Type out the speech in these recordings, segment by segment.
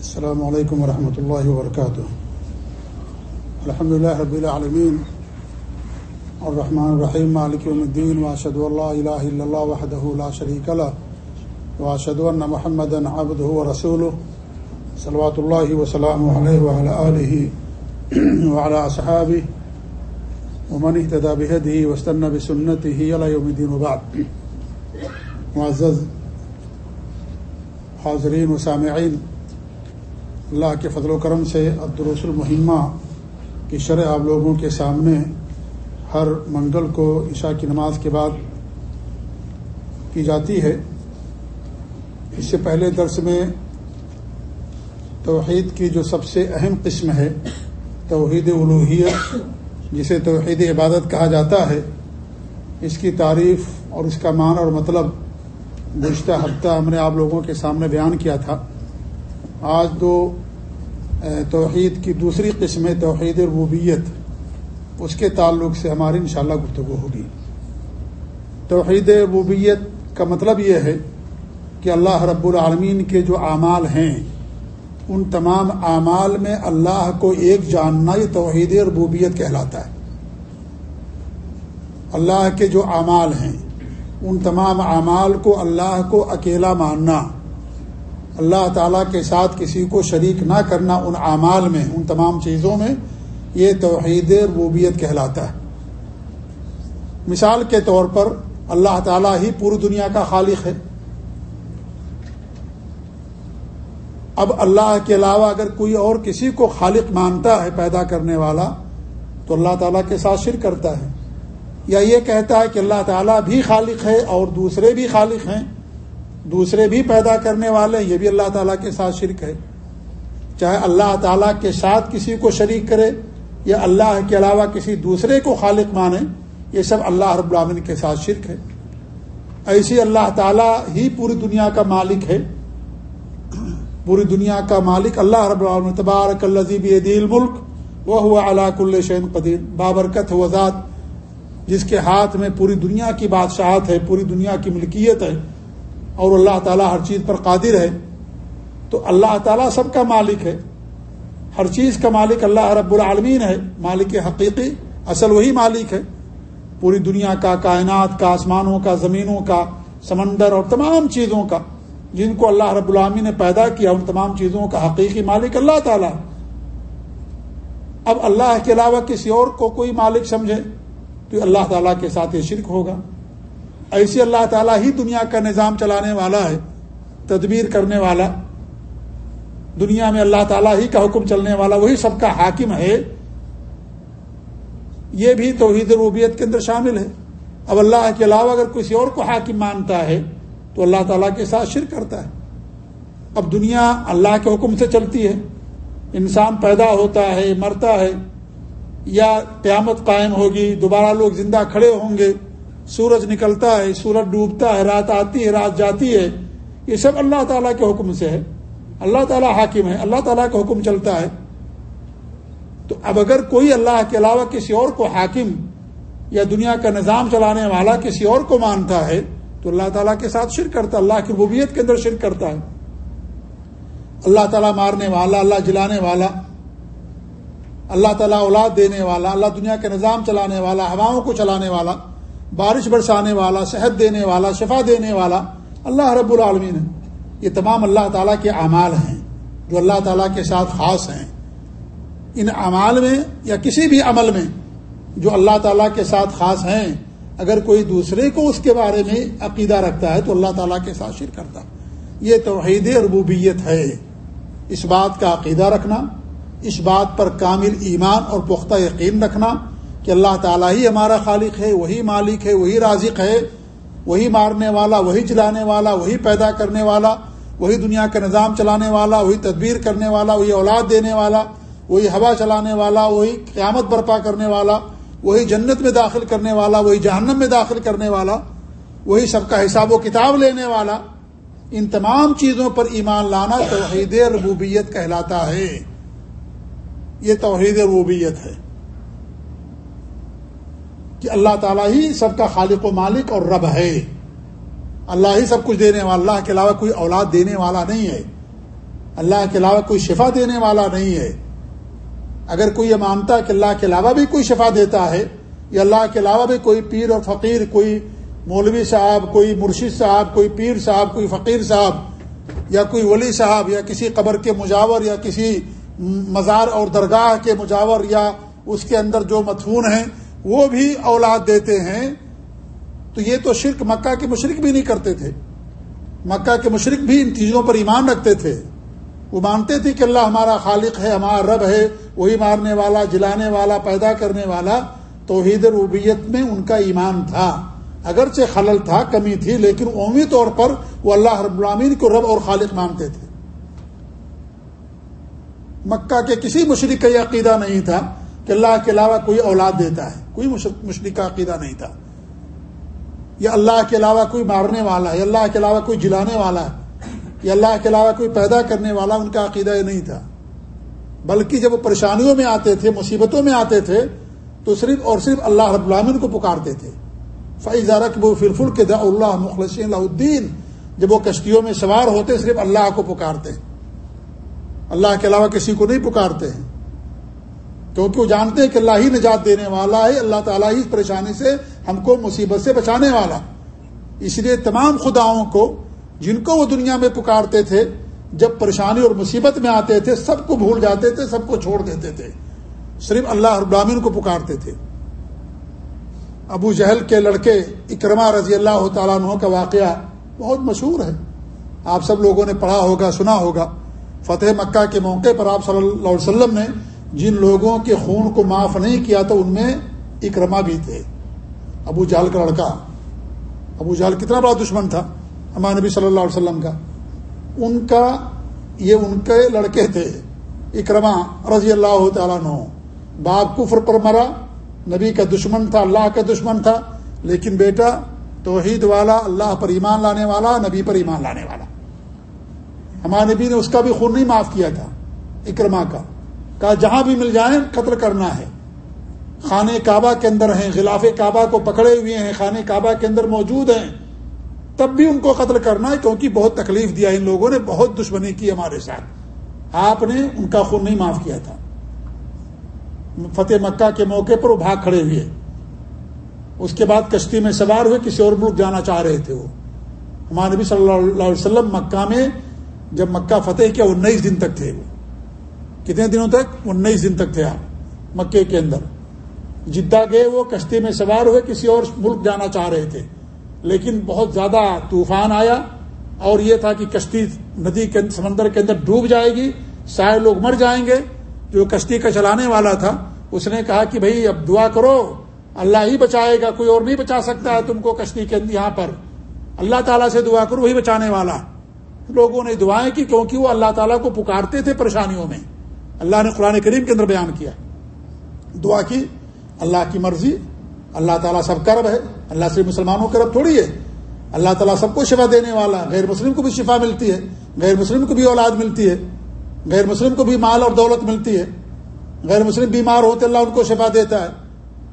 السلام علیکم ورحمۃ اللہ وبرکاتہ الحمد لله رب العالمین الرحمن الرحیم مالک یوم الدین واشهد ان لا اله الا الله وحده لا شريك له واشهد ان محمدا عبده ورسوله، صلوات الله وسلامه عليه وعلى اله وعلى اصحابه ومن اهتدى بهديه واستنى بسنته الى يوم الدين وبعد. معزز حاضرین و سامعین اللہ کے فضل و کرم سے عبدالرس المحمہ کی شرح آپ لوگوں کے سامنے ہر منگل کو عشاء کی نماز کے بعد کی جاتی ہے۔ اس سے پہلے درس میں توحید کی جو سب سے اہم قسم ہے، توحید الوحیت جسے توحید عبادت کہا جاتا ہے، اس کی تعریف اور اس کا معنی اور مطلب گزشتہ ہفتہ ہم نے آپ لوگوں کے سامنے بیان کیا تھا۔ آج دو توحید کی دوسری قسم توحید ربوبیت، اس کے تعلق سے ہماری انشاءاللہ گفتگو ہوگی۔ توحید ربوبیت کا مطلب یہ ہے کہ اللہ رب العالمین کے جو اعمال ہیں، ان تمام اعمال میں اللہ کو ایک جاننا یہ توحید ربوبیت کہلاتا ہے۔ اللہ کے جو اعمال ہیں، ان تمام اعمال کو اللہ کو اکیلا ماننا اللہ تعالیٰ کے ساتھ کسی کو شریک نہ کرنا ان اعمال میں، ان تمام چیزوں میں، یہ توحید ربوبیت کہلاتا ہے۔ مثال کے طور پر اللہ تعالیٰ ہی پوری دنیا کا خالق ہے۔ اب اللہ کے علاوہ اگر کوئی اور کسی کو خالق مانتا ہے پیدا کرنے والا، تو اللہ تعالیٰ کے ساتھ شرک کرتا ہے۔ یا یہ کہتا ہے کہ اللہ تعالیٰ بھی خالق ہے اور دوسرے بھی خالق ہیں۔ دوسرے بھی پیدا کرنے والے ہیں، یہ بھی اللہ تعالیٰ کے ساتھ شرک ہے۔ چاہے اللہ تعالیٰ کے ساتھ کسی کو شریک کرے یا اللہ کے علاوہ کسی دوسرے کو خالق مانے، یہ سب اللہ رب العالمین کے ساتھ شرک ہے۔ ایسی اللہ تعالیٰ ہی پوری دنیا کا مالک ہے۔ پوری دنیا کا مالک اللہ رب العالمین، تبارک الزیب دل ملک وہ ہوا علاق الشین قدیر۔ بابرکت وزاد جس کے ہاتھ میں پوری دنیا کی بادشاہت ہے، پوری دنیا کی ملکیت ہے۔ اور اللہ تعالیٰ ہر چیز پر قادر ہے، تو اللہ تعالیٰ سب کا مالک ہے۔ ہر چیز کا مالک اللہ رب العالمین ہے۔ مالک حقیقی اصل وہی مالک ہے۔ پوری دنیا کا، کائنات کا، آسمانوں کا، زمینوں کا، سمندر اور تمام چیزوں کا، جن کو اللہ رب العالمین نے پیدا کیا، ان تمام چیزوں کا حقیقی مالک اللہ تعالیٰ۔ اب اللہ کے علاوہ کسی اور کو کوئی مالک سمجھے، تو اللہ تعالیٰ کے ساتھ یہ شرک ہوگا۔ ایسے اللہ تعالیٰ ہی دنیا کا نظام چلانے والا ہے، تدبیر کرنے والا۔ دنیا میں اللہ تعالیٰ ہی کا حکم چلنے والا، وہی سب کا حاکم ہے۔ یہ بھی توحید ربوبیت کے اندر شامل ہے۔ اب اللہ کے علاوہ اگر کسی اور کو حاکم مانتا ہے، تو اللہ تعالیٰ کے ساتھ شرک کرتا ہے۔ اب دنیا اللہ کے حکم سے چلتی ہے۔ انسان پیدا ہوتا ہے، مرتا ہے، یا قیامت قائم ہوگی، دوبارہ لوگ زندہ کھڑے ہوں گے۔ سورج نکلتا ہے، سورج ڈوبتا ہے، رات آتی ہے، رات جاتی ہے، یہ سب اللہ تعالیٰ کے حکم سے ہے۔ اللہ تعالیٰ حاکم ہے، اللہ تعالیٰ کا حکم چلتا ہے۔ تو اب اگر کوئی اللہ کے علاوہ کسی اور کو حاکم یا دنیا کا نظام چلانے والا کسی اور کو مانتا ہے، تو اللہ تعالیٰ کے ساتھ شرک کرتا ہے، اللہ کی ربوبیت کے اندر شرک کرتا ہے۔ اللہ تعالیٰ مارنے والا، اللہ جلانے والا، اللہ تعالیٰ اولاد دینے والا، اللہ دنیا کے نظام چلانے والا، ہواؤں کو چلانے والا بارش برسانے والا، صحت دینے والا، شفا دینے والا، اللہ رب العالمین ہے یہ تمام اللہ تعالیٰ کے اعمال ہیں، جو اللہ تعالیٰ کے ساتھ خاص ہیں۔ ان اعمال میں یا کسی بھی عمل میں جو اللہ تعالیٰ کے ساتھ خاص ہیں، اگر کوئی دوسرے کو اس کے بارے میں عقیدہ رکھتا ہے، تو اللہ تعالیٰ کے ساتھ شر کرتا۔ یہ توحید ربوبیت ہے۔ اس بات کا عقیدہ رکھنا، اس بات پر کامل ایمان اور پختہ یقین رکھنا کہ اللہ تعالیٰ ہی ہمارا خالق ہے وہی مالک ہے وہی رازق ہے وہی مارنے والا وہی چلانے والا وہی پیدا کرنے والا وہی دنیا کا نظام چلانے والا وہی تدبیر کرنے والا وہی اولاد دینے والا وہی ہوا چلانے والا وہی قیامت برپا کرنے والا وہی جنت میں داخل کرنے والا وہی جہنم میں داخل کرنے والا وہی سب کا حساب و کتاب لینے والا ان تمام چیزوں پر ایمان لانا توحید ربوبیت کہلاتا ہے یہ توحید ربوبیت ہے کہ اللہ تعالیٰ ہی سب کا خالق و مالک اور رب ہے۔ اللہ ہی سب کچھ دینے والا، اللہ کے علاوہ کوئی اولاد دینے والا نہیں ہے۔ اللہ کے علاوہ کوئی شفا دینے والا نہیں ہے۔ اگر کوئی یہ مانتا ہے کہ اللہ کے علاوہ بھی کوئی شفا دیتا ہے، یا اللہ کے علاوہ بھی کوئی پیر اور فقیر، کوئی مولوی صاحب، کوئی مرشد صاحب، کوئی پیر صاحب، کوئی فقیر صاحب، یا کوئی ولی صاحب، یا کسی قبر کے مجاور، یا کسی مزار اور درگاہ کے مجاور، یا اس کے اندر جو متفون ہیں وہ بھی اولاد دیتے ہیں، تو یہ تو شرک مکہ کے مشرق بھی نہیں کرتے تھے۔ مکہ کے مشرق بھی ان چیزوں پر ایمان رکھتے تھے۔ وہ مانتے تھے کہ اللہ ہمارا خالق ہے، ہمارا رب ہے، وہی مارنے والا، جلانے والا، پیدا کرنے والا۔ توحید ربیت میں ان کا ایمان تھا۔ اگرچہ خلل تھا، کمی تھی، لیکن عمومی طور پر وہ اللہ رب العامین کو رب اور خالق مانتے تھے۔ مکہ کے کسی مشرق کا یہ عقیدہ نہیں تھا کہ اللہ کے علاوہ کوئی اولاد دیتا ہے۔ کوئی مشرق کا عقیدہ نہیں تھا۔ یا اللہ کے علاوہ کوئی مارنے والا ہے، یا اللہ کے علاوہ کوئی جلانے والا ہے، یا اللہ کے علاوہ کوئی پیدا کرنے والا ان کا عقیدہ یہ نہیں تھا۔ بلکہ جب وہ پریشانیوں میں آتے تھے، مصیبتوں میں آتے تھے، تو صرف اور صرف اللہ رب العامن کو پکارتے تھے۔ فیض رقب فرفل کے دا اللہ مخلص اللہ الدین جب وہ کشتیوں میں سوار ہوتے، صرف اللہ کو پکارتے۔ اللہ کے علاوہ کسی کو نہیں پکارتے۔ ہیں کیونکہ وہ جانتے ہیں کہ اللہ ہی نجات دینے والا ہے، اللہ تعالیٰ ہی اس پریشانی سے ہم کو مصیبت سے بچانے والا۔ اس لیے تمام خداؤں کو، جن کو وہ دنیا میں پکارتے تھے، جب پریشانی اور مصیبت میں آتے تھے، سب کو بھول جاتے تھے، سب کو چھوڑ دیتے تھے۔ صرف اللہ ابراہین کو پکارتے تھے۔ ابو جہل کے لڑکے اکرما رضی اللہ تعالیٰ عنہ کا واقعہ بہت مشہور ہے۔ آپ سب لوگوں نے پڑھا ہوگا، سنا ہوگا۔ فتح مکہ کے موقع پر آپ صلی اللہ علیہ وسلم نے جن لوگوں کے خون کو معاف نہیں کیا تو ان میں اکرما بھی تھے۔ ابو جہل کا لڑکا۔ ابو جہل کتنا بڑا دشمن تھا، ہمارے نبی صلی اللہ علیہ وسلم کا۔ ان کا، یہ ان کے لڑکے تھے اکرما رضی اللہ تعالیٰ نو باپ کفر پر مرا، نبی کا دشمن تھا، اللہ کا دشمن تھا، لیکن بیٹا توحید والا، اللہ پر ایمان لانے والا، نبی پر ایمان لانے والا۔ ہمارے نبی نے اس کا بھی خون نہیں معاف کیا تھا اکرما کا۔ کہا جہاں بھی مل جائیں قتل کرنا ہے۔ خانہ کعبہ کے اندر ہیں غلاف کعبہ کو پکڑے ہوئے ہیں، خانہ کعبہ کے اندر موجود ہیں۔ تب بھی ان کو قتل کرنا ہے کیونکہ بہت تکلیف دیا ان لوگوں نے، بہت دشمنی کی ہمارے ساتھ۔ آپ نے ان کا خون نہیں معاف کیا تھا۔ فتح مکہ کے موقع پر وہ بھاگ کھڑے ہوئے۔ اس کے بعد کشتی میں سوار ہوئے، کسی اور ملک جانا چاہ رہے تھے وہ۔ ہمارے نبی صلی اللہ علیہ وسلم مکہ میں، جب مکہ فتح کیا انیس دن تک تھے وہ۔ کتنے دنوں تک؟ انیس دن تک تھے آپ مکے کے اندر۔ جدہ گئے وہ، کشتی میں سوار ہوئے، کسی اور ملک جانا چاہ رہے تھے۔ لیکن بہت زیادہ طوفان آیا اور یہ تھا کہ کشتی ندی کے سمندر کے اندر ڈوب جائے گی، سارے لوگ مر جائیں گے۔ جو کشتی کا چلانے والا تھا، اس نے کہا کہ بھائی اب دعا کرو، اللہ ہی بچائے گا، کوئی اور نہیں بچا سکتا ہے تم کو کشتی کے اندر یہاں پر۔ اللہ تعالیٰ سے دعا کرو، وہی بچانے والا۔ لوگوں نے دعائیں کی، کیونکہ وہ اللہ تعالیٰ کو پکارتے تھے پریشانیوں میں۔ اللہ نے قرآن کریم کے اندر بیان کیا دعا کی، اللہ کی مرضی، اللہ تعالیٰ سب کا رب ہے، اللہ سے مسلمانوں کا رب تھوڑی ہے۔ اللہ تعالیٰ سب کو شفا دینے والا غیر مسلم کو بھی شفا ملتی ہے، غیر مسلم کو بھی اولاد ملتی ہے، غیر مسلم کو بھی مال اور دولت ملتی ہے۔ غیر مسلم بیمار ہوتے اللہ ان کو شفا دیتا ہے،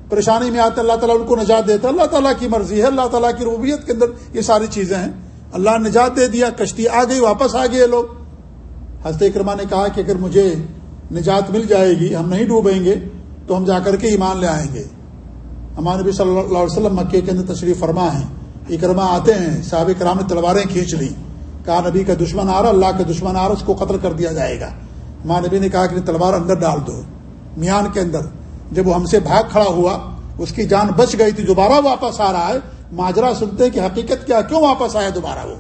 پریشانی میں آتے اللہ تعالیٰ ان کو نجات دیتا ہے۔ اللہ تعالیٰ کی مرضی ہے، اللہ تعالیٰ کی ربوبیت کے اندر یہ ساری چیزیں ہیں۔ اللہ نے نجات دے دیا، کشتی آ گئی، واپس آ گئے لوگ۔ حضرت اکرما نے کہا کہ اگر مجھے نجات مل جائے گی، ہم نہیں ڈوبیں گے، تو ہم جا کر کے ایمان لے آئیں گے۔ ہمارے نبی صلی اللہ علیہ وسلم مکے کے اندر تشریف فرما ہے اکرما آتے ہیں، صحابہ کرام نے تلواریں کھینچ لی کہا، نبی کا دشمن آ رہا، اللہ کا دشمن آ رہا، اس کو قتل کر دیا جائے گا۔ ہمارے نبی نے کہا کہ تلوار اندر ڈال دو، میان کے اندر۔ جب وہ ہم سے بھاگ کھڑا ہوا، اس کی جان بچ گئی تھی، دوبارہ واپس آ رہا ہے، ماجرا سنتے کہ حقیقت کیا، کیوں واپس آیا دوبارہ وہ؟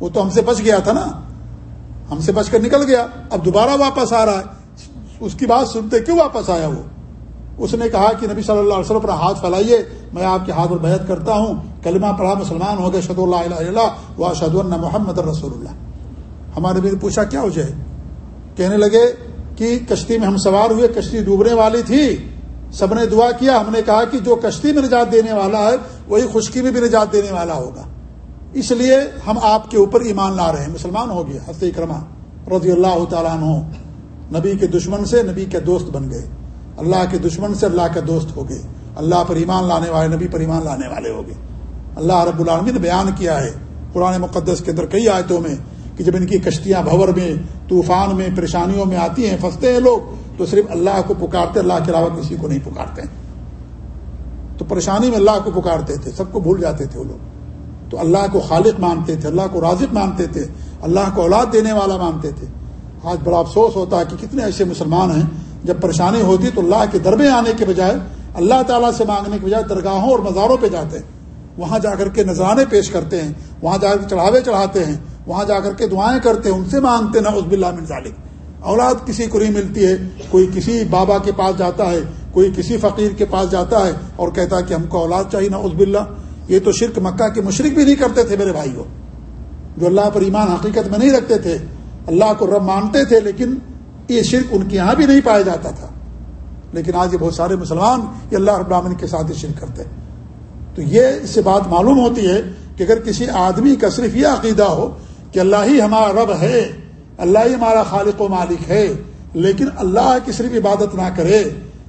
وہ تو ہم سے بچ گیا تھا نا۔ ہم سے بچ کر نکل گیا، اب دوبارہ واپس آ رہا ہے۔ اس کی بات سنتے کیوں واپس آیا وہ؟ اس نے کہا کہ نبی صلی اللہ علیہ وسلم پر ہاتھ پھیلائیے، میں آپ کے ہاتھ پر بیعت کرتا ہوں۔ کلمہ پڑھا مسلمان ہو گئے شد اللہ اللہ و شد اللہ محمد رسول اللہ۔ ہمارے نبی نے پوچھا کیا ہو جائے؟ کہنے لگے کہ کشتی میں ہم سوار ہوئے، کشتی ڈوبنے والی تھی۔ سب نے دعا کیا، ہم نے کہا کہ جو کشتی میں نجات دینے والا ہے، وہی خشکی میں بھی نجات دینے والا ہوگا۔ اس لیے ہم آپ کے اوپر ایمان لا رہے ہیں۔ مسلمان ہو گیا، حضرت اکرما رضی اللہ تعالیٰ عنہ۔ نبی کے دشمن سے نبی کے دوست بن گئے۔ اللہ کے دشمن سے اللہ کا دوست ہو گئے۔ اللہ پر ایمان لانے والے، نبی پر ایمان لانے والے ہو گئے۔ اللہ رب العالمین نے بیان کیا ہے قرآن مقدس کے اندر کئی آیتوں میں کہ جب ان کی کشتیاں بھور میں، طوفان میں، پریشانیوں میں آتی ہیں، پھنستے ہیں لوگ، تو صرف اللہ کو پکارتے، اللہ کے علاوہ کسی کو نہیں پکارتے۔ تو پریشانی میں اللہ کو پکارتے تھے، سب کو بھول جاتے تھے وہ لوگ۔ تو اللہ کو خالق مانتے تھے، اللہ کو رازق مانتے تھے، اللہ کو اولاد دینے والا مانتے تھے۔ آج بڑا افسوس ہوتا ہے کہ کتنے ایسے مسلمان ہیں، جب پریشانی ہوتی تو اللہ کے دربے آنے کے بجائے اللہ تعالیٰ سے مانگنے کے بجائے درگاہوں اور مزاروں پہ جاتے ہیں۔ وہاں جا کر کے نذرانے پیش کرتے ہیں، وہاں جا کر چڑھاوے چڑھاتے ہیں، وہاں جا کر کے دعائیں کرتے ہیں، ان سے مانگتے نا عزب اللہ من ذالک۔ اولاد کسی کو نہیں ملتی ہے، کوئی کسی بابا کے پاس جاتا ہے، کوئی کسی فقیر کے پاس جاتا ہے اور کہتا ہے کہ ہم کو اولاد چاہیے نا عزب اللہ یہ تو شرک مکہ کے مشرق بھی نہیں کرتے تھے میرے بھائیوں۔ جو اللہ پر ایمان حقیقت میں نہیں رکھتے تھے اللہ کو رب مانتے تھے، لیکن یہ شرک ان کے یہاں بھی نہیں پایا جاتا تھا۔ لیکن آج یہ بہت سارے مسلمان یہ اللہ رب العالمین کے ساتھ ہی شرک کرتے تو یہ اس سے بات معلوم ہوتی ہے کہ اگر کسی آدمی کا صرف یہ عقیدہ ہو کہ اللہ ہی ہمارا رب ہے، اللہ ہی ہمارا خالق و مالک ہے، لیکن اللہ کی صرف عبادت نہ کرے،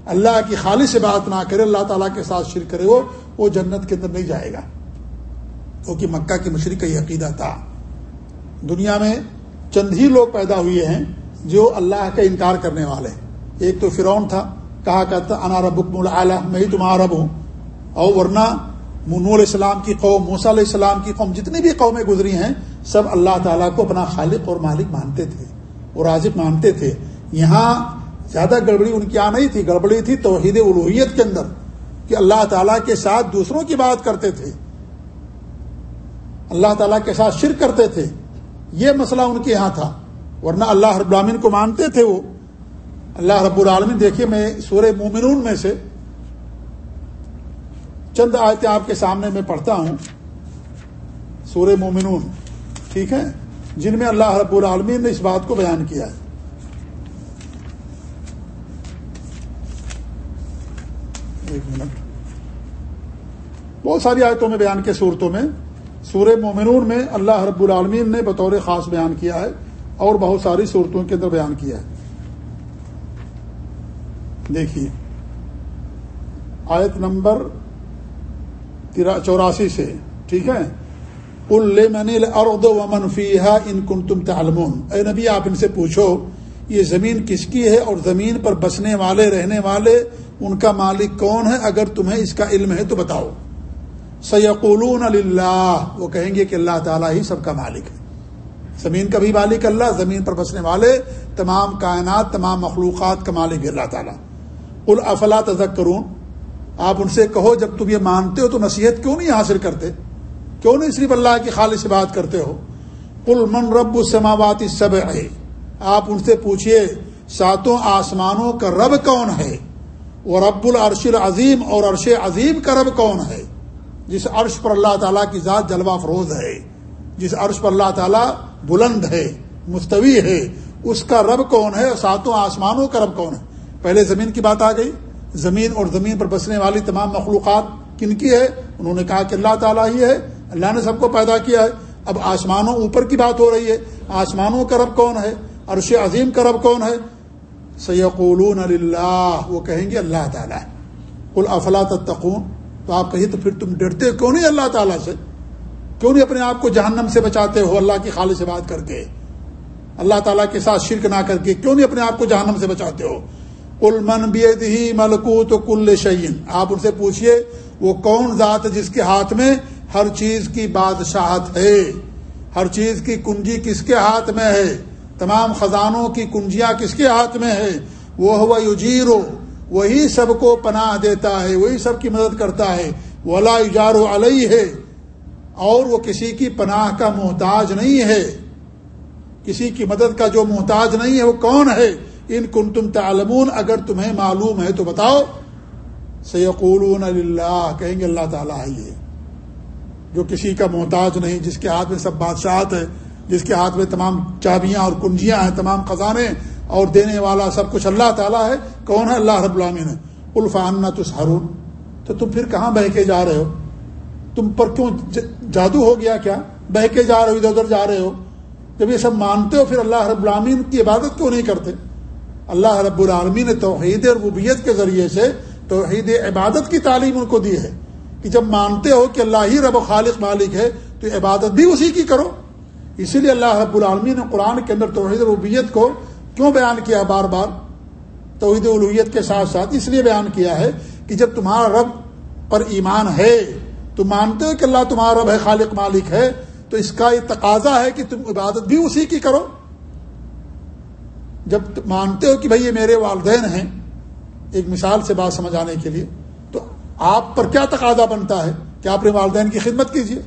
اللہ کی خالص عبادت نہ کرے، اللہ تعالیٰ کے ساتھ شرک کرے، وہ وہ جنت کے اندر نہیں جائے گا۔ کیونکہ مکہ کی مشرق کا یہ عقیدہ تھا۔ دنیا میں چند ہی لوگ پیدا ہوئے ہیں جو اللہ کا انکار کرنے والے ایک تو فرعون تھا، کہا کہتا انا ربک العلیٰ میں ہی تمہارا رب ہوں۔ اور ورنہ منو علیہ السلام کی قوم موسا علیہ السلام کی قوم، جتنی بھی قومیں گزری ہیں، سب اللہ تعالیٰ کو اپنا خالق اور مالک مانتے تھے اور رازق مانتے تھے۔ یہاں زیادہ گڑبڑی ان کی آ نہیں تھی، گڑبڑی تھی توحید الوحیت کے اندر، کہ اللہ تعالیٰ کے ساتھ دوسروں کی بات کرتے تھے۔ اللہ تعالیٰ کے ساتھ شرک کرتے تھے۔ یہ مسئلہ ان کے یہاں تھا، ورنہ اللہ رب العالمین کو مانتے تھے وہ۔ اللہ رب العالمین، دیکھیے میں سورہ مومنون میں سے چند آیتیں آپ کے سامنے میں پڑھتا ہوں۔ سورہ مومنون، ٹھیک ہے؟ جن میں اللہ رب العالمین نے اس بات کو بیان کیا ہے۔ ایک منٹ۔ بہت ساری آیتوں میں بیان کے صورتوں میں سورہ مومنون میں اللہ رب العالمین نے بطور خاص بیان کیا ہے اور بہت ساری صورتوں کے اندر بیان کیا ہے۔ دیکھیے، آیت نمبر چوراسی سے، ٹھیک ہے؟ ارد و منفی ان کن تم تعلمون۔ اے نبی، آپ ان سے پوچھو، یہ زمین کس کی ہے اور زمین پر بسنے والے، رہنے والے، ان کا مالک کون ہے؟ اگر تمہیں اس کا علم ہے تو بتاؤ۔ سیقولون اللہ وہ کہیں گے کہ اللہ تعالیٰ ہی سب کا مالک ہے۔ زمین کا بھی مالک اللہ، زمین پر بسنے والے، تمام کائنات، تمام مخلوقات کا مالک ہے اللہ تعالیٰ۔ افلا تذک کرون آپ ان سے کہو، جب تم یہ مانتے ہو تو نصیحت کیوں نہیں حاصل کرتے؟ کیوں نہیں صرف اللہ کی خالص سے بات کرتے ہو؟ کل من رب السماوات سب ہے آپ ان سے پوچھئے، ساتوں آسمانوں کا رب کون ہے؟ وہ رب العرش العظیم اور عرش عظیم کا رب کون ہے؟ جس عرش پر اللہ تعالیٰ کی ذات جلوہ فروز ہے، جس عرش پر اللہ تعالیٰ بلند ہے، مستوی ہے، اس کا رب کون ہے؟ اور ساتوں آسمانوں کا رب کون ہے؟ پہلے زمین کی بات آ گئی۔ زمین اور زمین پر بسنے والی تمام مخلوقات کن کی ہے؟ انہوں نے کہا کہ اللہ تعالیٰ ہی ہے، اللہ نے سب کو پیدا کیا ہے۔ اب آسمانوں اوپر کی بات ہو رہی ہے۔ آسمانوں کا رب کون ہے؟ عرش عظیم کا رب کون ہے؟ سیقولون اللہ وہ کہیں گے اللہ تعالیٰ۔ کل افلا تتقون؟ تو آپ کہیں تو پھر تم ڈرتے کیوں نہیں اللہ تعالیٰ سے؟ کیوں نہیں اپنے آپ کو جہنم سے بچاتے ہو اللہ کی خالص سے بات کر کے؟ اللہ تعالیٰ کے ساتھ شرک نہ کر کے کیوں نہیں اپنے آپ کو جہنم سے بچاتے ہو؟ کل من بھی ملکوت کل شعین آپ ان سے پوچھئے، وہ کون ذات جس کے ہاتھ میں ہر چیز کی بادشاہت ہے؟ ہر چیز کی کنجی کس کے ہاتھ میں ہے؟ تمام خزانوں کی کنجیاں کس کے ہاتھ میں ہے؟ وہ ہوا یجیرو۔ وہی سب کو پناہ دیتا ہے، وہی سب کی مدد کرتا ہے۔ وہ اللہ اجار علیہ ہے اور وہ کسی کی پناہ کا محتاج نہیں ہے۔ کسی کی مدد کا جو محتاج نہیں ہے، وہ کون ہے؟ ان کن تم تعلمون، اگر تمہیں معلوم ہے تو بتاؤ۔ سیقولون اللہ کہیں گے اللہ تعالیٰ ہے یہ جو کسی کا محتاج نہیں، جس کے ہاتھ میں سب بادشاہت ہے، جس کے ہاتھ میں تمام چابیاں اور کنجیاں ہیں، تمام خزانے اور دینے والا سب کچھ اللہ تعالیٰ ہے، کون ہے؟ اللہ رب العامن ہے۔ الفان تسہرون تو تم پھر کہاں بہ کے جا رہے ہو؟ تم پر کیوں جادو ہو گیا کیا؟ بہ کے جا رہے ہو، ادھر ادھر جا رہے ہو۔ جب یہ سب مانتے ہو، پھر اللہ رب العامین کی عبادت کیوں نہیں کرتے؟ اللہ رب العالمین نے توحید ربوبیت کے ذریعے سے توحید عبادت کی تعلیم ان کو دی ہے۔ کہ جب مانتے ہو کہ اللہ ہی رب و خالق مالک ہے، تو عبادت بھی اسی کی کرو۔ اسی لیے اللہ رب العالمین نے قرآن کے اندر توحید ربیت کو کیوں بیان کیا بار بار؟ توحید الویت کے ساتھ ساتھ اس لیے بیان کیا ہے کہ جب تمہارا رب پر ایمان ہے تم مانتے ہو کہ اللہ تمہارا رب ہے، خالق مالک ہے، تو اس کا یہ تقاضا ہے کہ تم عبادت بھی اسی کی کرو۔ جب مانتے ہو کہ بھائی یہ میرے والدین ہیں، ایک مثال سے بات سمجھ آنے کے لیے، تو آپ پر کیا تقاضا بنتا ہے؟ کہ آپ اپنے والدین کی خدمت کیجیے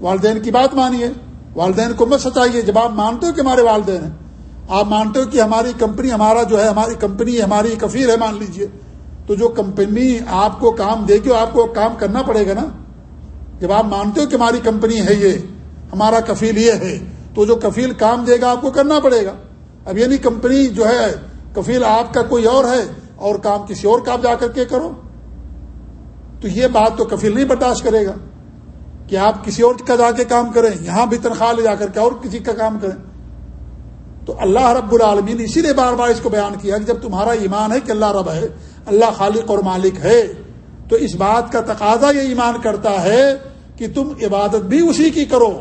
والدین کی بات مانیے۔ والدین کو مت ستائیے جب آپ مانتے ہو کہ ہمارے والدین ہیں آپ مانتے ہو کہ ہماری کمپنی ہمارا جو ہے، ہماری کمپنی ہماری کفیر ہے، مان لیجیے۔ تو جو کمپنی آپ کو کام دے گی، آپ کو کام کرنا پڑے گا نا۔ جب آپ مانتے ہو کہ ہماری کمپنی ہے یہ، ہمارا کفیل یہ ہے، تو جو کفیل کام دے گا، آپ کو کرنا پڑے گا۔ اب یعنی کمپنی جو ہے، کفیل آپ کا کوئی اور ہے اور کام کسی اور کام جا کر کے کرو۔ تو یہ بات تو کفیل نہیں برداشت کرے گا کہ آپ کسی اور کا جا کے کام کریں، یہاں بھی تنخواہ لے جا کر کے اور کسی کا کام کریں۔ تو اللہ رب العالمین اسی لیے بار بار اس کو بیان کیا کہ جب تمہارا ایمان ہے کہ اللہ رب ہے، اللہ خالق اور مالک ہے، تو اس بات کا تقاضا یہ ایمان کرتا ہے کہ تم عبادت بھی اسی کی کرو۔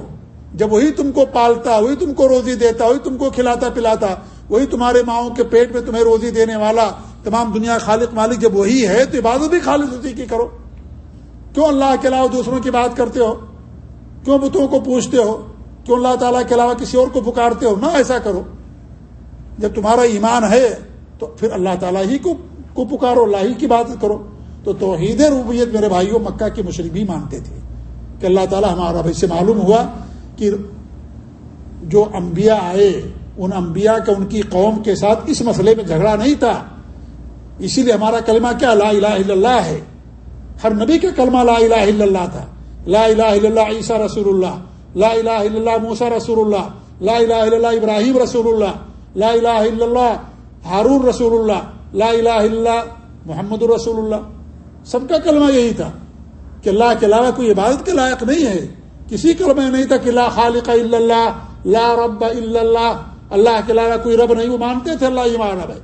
جب وہی تم کو پالتا، وہی تم کو روزی دیتا، وہی تم کو کھلاتا، پلاتا، وہی تمہارے ماؤں کے پیٹ میں تمہیں روزی دینے والا تمام دنیا خالق مالک جب وہی ہے تو عبادت بھی خالص اسی کی کرو۔ کیوں اللہ کے علاوہ دوسروں کی بات کرتے ہو؟ کیوں بتوں کو پوچھتے ہو؟ کیوں اللہ تعالیٰ کے علاوہ کسی اور کو پکارتے ہو؟ نہ ایسا کرو۔ جب تمہارا ایمان ہے تو پھر اللہ تعالیٰ ہی کو کو پکارو، اللہ ہی کی بات کرو۔ تو توحید ربیت میرے بھائیوں، مکہ کے مشرق بھی مانتے تھے کہ اللہ تعالیٰ ہمارا بھائی سے معلوم ہوا کہ جو انبیاء آئے، ان انبیاء کا، ان کی قوم کے ساتھ اس مسئلے میں جھگڑا نہیں تھا۔ اسی لیے ہمارا کلمہ کیا؟ لا الہ الا اللہ ہے۔ ہر نبی کا کلمہ لا الہ الا اللہ تھا۔ لا الہ الا اللہ عیسیٰ رسول اللہ، لا الہ الا اللہ موسا رسول اللہ، لا الہ الا اللہ ابراہیم رسول اللہ۔ لا الہ الا اللہ ہارون رسول اللہ لا الہ الا اللہ محمد الرسول اللہ سب کا کلمہ یہی تھا کہ اللہ کے علاوہ کوئی عبادت کے لائق نہیں ہے۔ کسی کلمہ نہیں تھا کہ لا خالق الا اللہ لا رب الا اللہ اللہ کے علاوہ کوئی رب نہیں، وہ مانتے تھے، اللہ ایمان رب ہے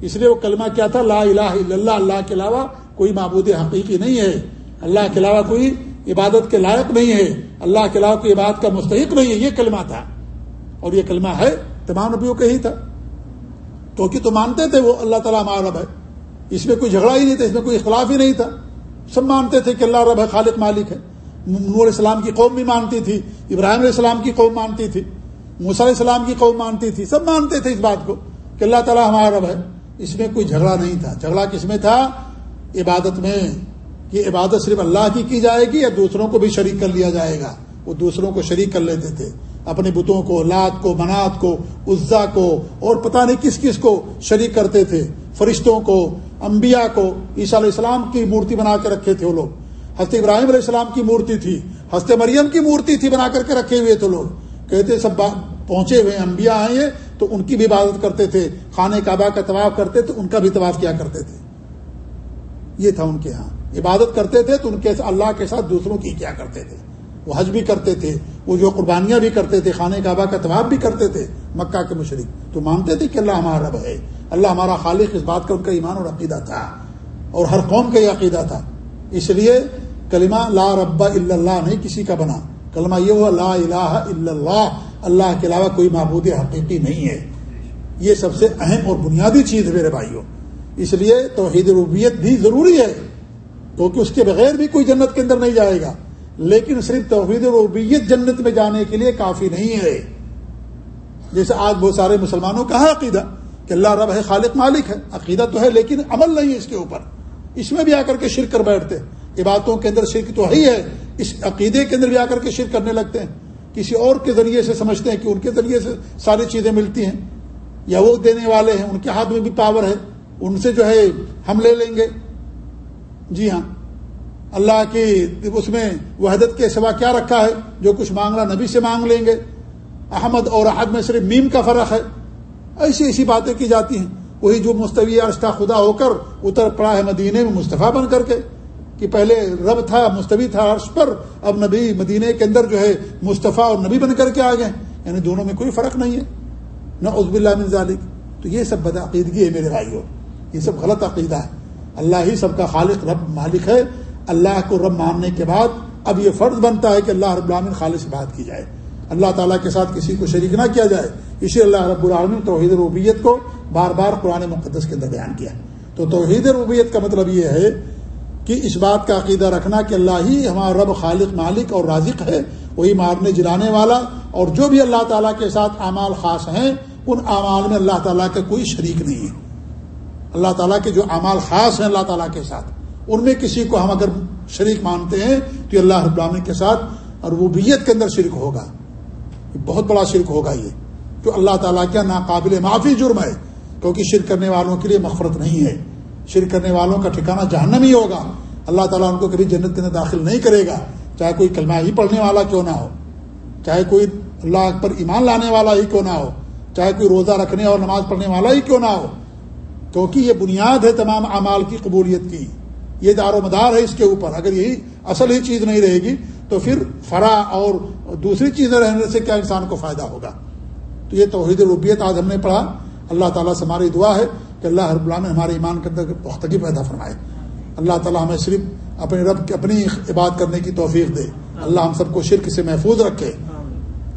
اس لیے وہ کلمہ کیا تھا؟ لا الہ الا اللہ اللہ کے علاوہ کوئی معبود حقیقی نہیں ہے۔ اللہ کے علاوہ کوئی عبادت کے لائق نہیں ہے۔ اللہ کے علاوہ کوئی عبادت کا مستحق نہیں ہے، یہ کلمہ تھا۔ اور یہ کلمہ ہے تمام نبیوں کا ہی تھا۔ کیونکہ تو مانتے تھے وہ اللہ تعالیٰ ہمارا رب ہے۔ اس میں کوئی جھگڑا ہی نہیں تھا، اس میں کوئی اختلاف ہی نہیں تھا۔ سب مانتے تھے کہ اللہ رب ہے، خالق مالک ہے۔ نور اسلام کی قوم بھی مانتی تھی، ابراہیم علیہ السلام کی قوم مانتی تھی، موسیٰ علیہ السلام کی قوم مانتی تھی، سب مانتے تھے اس بات کو کہ اللہ تعالیٰ ہمارا رب ہے۔ اس میں کوئی جھگڑا نہیں تھا۔ جھگڑا کس میں تھا؟ عبادت میں، کہ عبادت صرف اللہ کی کی جائے گی یا دوسروں کو بھی شریک کر لیا جائے گا؟ وہ دوسروں کو شریک کر لیتے تھے۔ اپنے بتوں کو، لات کو، منات کو، عزا کو اور پتہ نہیں کس کس کو شریک کرتے تھے، فرشتوں کو، انبیاء کو۔ عیسیٰ علیہ السلام کی مورتی بنا کے رکھے تھے وہ لوگ۔ حضرت ابراہیم علیہ السلام کی مورتی تھی، حضرت مریم کی مورتی تھی بنا کر کے رکھے ہوئے تھے لوگ۔ کہتے سب پہنچے ہوئے، انبیاء آئے ہیں تو ان کی بھی عبادت کرتے تھے، خانہ کعبہ کا طواف کرتے تو ان کا بھی طواف کیا کرتے تھے۔ یہ تھا ان کے ہاں۔ عبادت کرتے تھے تو ان کے اللہ کے ساتھ دوسروں کی کیا کرتے تھے۔ وہ حج بھی کرتے تھے، وہ جو قربانیاں بھی کرتے تھے، خانہ کعبہ کا طواف بھی کرتے تھے، مکہ کے مشرق۔ تو مانتے تھے کہ اللہ ہمارا رب ہے۔ اللہ ہمارا خالق، اس بات کا ان کا ایمان اور عقیدہ تھا۔ اور ہر قوم کا یہ عقیدہ تھا۔ اس لیے کلمہ لا رب الا اللہ نہیں کسی کا بنا۔ کلمہ یہ ہوا لا الہ الا اللہ۔ اللہ کے علاوہ کوئی معبود حقیقی نہیں ہے۔ یہ سب سے اہم اور بنیادی چیز ہے میرے بھائیوں۔ اس لیے توحید ربیت بھی ضروری ہے، کیونکہ اس کے بغیر بھی کوئی جنت کے اندر نہیں جائے گا۔ لیکن صرف توحید ربیت جنت میں جانے کے لیے کافی نہیں ہے۔ جیسے آج بہت سارے مسلمانوں کا ہے عقیدہ کہ اللہ رب ہے، خالق مالک ہے۔ عقیدہ تو ہے لیکن عمل نہیں ہے اس کے اوپر۔ اس میں بھی آ کر کے شرک کر بیٹھتے ہیں۔ عبادتوں کے اندر شرک تو ہے ہی ہے۔ اس عقیدے کے اندر بھی آ کر کے شرک کرنے لگتے ہیں۔ کسی اور کے ذریعے سے سمجھتے ہیں کہ ان کے ذریعے سے ساری چیزیں ملتی ہیں یا وہ دینے والے ہیں، ان کے ہاتھ میں بھی پاور ہے۔ ان سے جو ہے ہم لے لیں گے۔ جی ہاں۔ اللہ کی اس میں وحدت کے سوا کیا رکھا ہے؟ جو کچھ مانگنا نبی سے مانگ لیں گے۔ احمد اور احد میں صرف میم کا فرق ہے۔ ایسی ایسی باتیں کی جاتی ہیں۔ وہی جو مستوی عرش کا خدا ہو کر اتر پڑا ہے مدینے میں مصطفیٰ بن کر کے، کہ پہلے رب تھا، مستوی تھا عرش پر، اب نبی مدینے کے اندر جو ہے مصطفیٰ اور نبی بن کر کے آ گئے یعنی دونوں میں کوئی فرق نہیں ہے۔ نہ عزب اللہ من ذالک۔ تو یہ سب بدعقیدگی ہے میرے بھائیوں۔ یہ سب غلط عقیدہ ہے۔ اللہ ہی سب کا خالق، رب مالک ہے۔ اللہ کو رب ماننے کے بعد اب یہ فرض بنتا ہے کہ اللہ رب العالمین خالص بات کی جائے۔ اللہ تعالیٰ کے ساتھ کسی کو شریک نہ کیا جائے۔ اسی اللہ رب العالمین توحید ربیت کو بار بار قرآن مقدس کے اندر بیان کیا۔ تو توحید ربیت کا مطلب یہ ہے کہ اس بات کا عقیدہ رکھنا کہ اللہ ہی ہمارا رب خالق، مالک اور رازق ہے، وہی مارنے جلانے والا۔ اور جو بھی اللہ تعالیٰ کے ساتھ اعمال خاص ہیں، ان اعمال میں اللہ تعالیٰ کا کوئی شریک نہیں ہے۔ اللہ تعالیٰ کے جو اعمال خاص ہیں اللہ تعالیٰ کے ساتھ۔ ان میں کسی کو ہم اگر شریک مانتے ہیں تو یہ اللہ رب العالمین کے ساتھ ربوبیت کے اندر شرک ہوگا۔ بہت بڑا شرک ہوگا یہ۔ جو اللہ تعالیٰ کا ناقابل معافی جرم ہے؟ کیونکہ شرک کرنے والوں کے لیے مغفرت نہیں ہے۔ شرک کرنے والوں کا ٹھکانہ جہنم ہی ہوگا۔ اللہ تعالیٰ ان کو کبھی جنت کے اندر داخل نہیں کرے گا۔ چاہے کوئی کلمہ ہی پڑھنے والا کیوں نہ ہو۔ چاہے کوئی اللہ پر ایمان لانے والا ہی کیوں نہ ہو۔ چاہے کوئی روزہ رکھنے اور نماز پڑھنے والا ہی کیوں نہ ہو۔ کیونکہ یہ بنیاد ہے تمام اعمال کی قبولیت کی۔ یہ دار و مدار ہے اس کے اوپر۔ اگر یہی اصل ہی چیز نہیں رہے گی، تو پھر فرا اور دوسری چیزیں رہنے سے کیا انسان کو فائدہ ہوگا؟ تو یہ توحید ربیت آج ہم نے پڑھا۔ اللہ تعالیٰ سے ہماری دعا ہے کہ اللہ رب اللہ نے ہمارے ایمان کے اندر پختگی پیدا فرمائے۔ اللہ تعالیٰ ہمیں صرف اپنے رب کی اپنی عبادت کرنے کی توفیق دے۔ اللہ ہم سب کو شرک سے محفوظ رکھے۔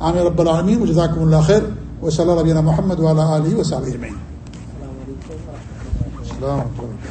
عامر رب العالمین، جزاکم اللہ خیر۔ و صلی اللہ علیہ محمد والا علیہ وسلم السلام علیکم۔